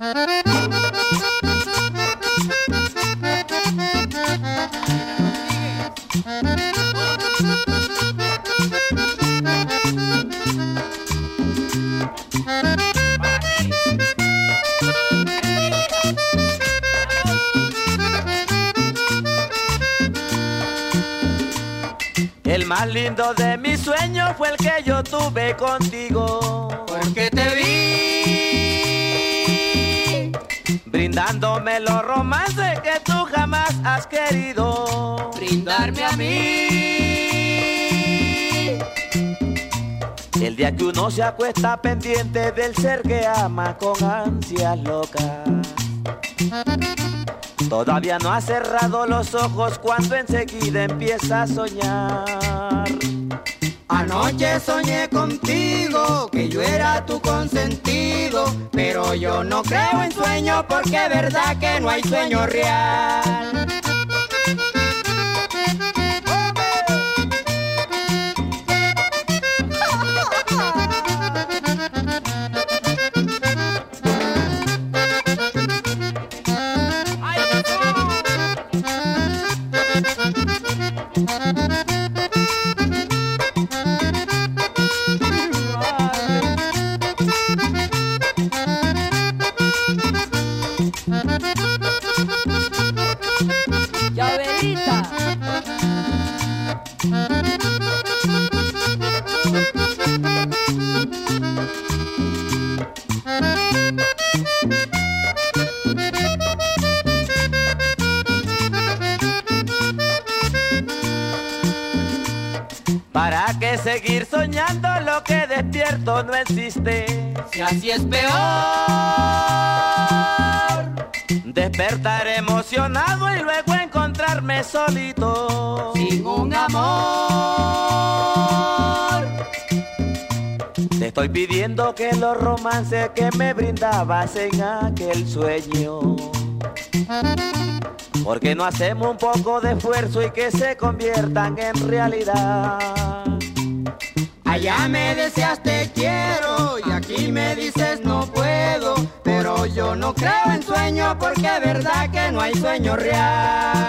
El más lindo de mis sueños fue el que yo tuve contigo. Porque te vi brindándome los romances que tú jamás has querido brindarme a mí. El día que uno se acuesta pendiente del ser que ama con ansias locas. Todavía no ha cerrado los ojos cuando enseguida empieza a soñar. Anoche soñé contigo, que yo era tu consentido, pero yo no creo en sueños porque es verdad que no hay sueño real. ¿Para qué seguir soñando lo que despierto no existe? Si así es peor. Despertar emocionado y luego encontrarme solito. Sin un amor. Estoy pidiendo que los romances que me brindabas en aquel sueño. Porque no hacemos un poco de esfuerzo y que se conviertan en realidad. Allá me deseas te quiero y aquí me dices no puedo, pero yo no creo en sueño porque es verdad que no hay sueño real.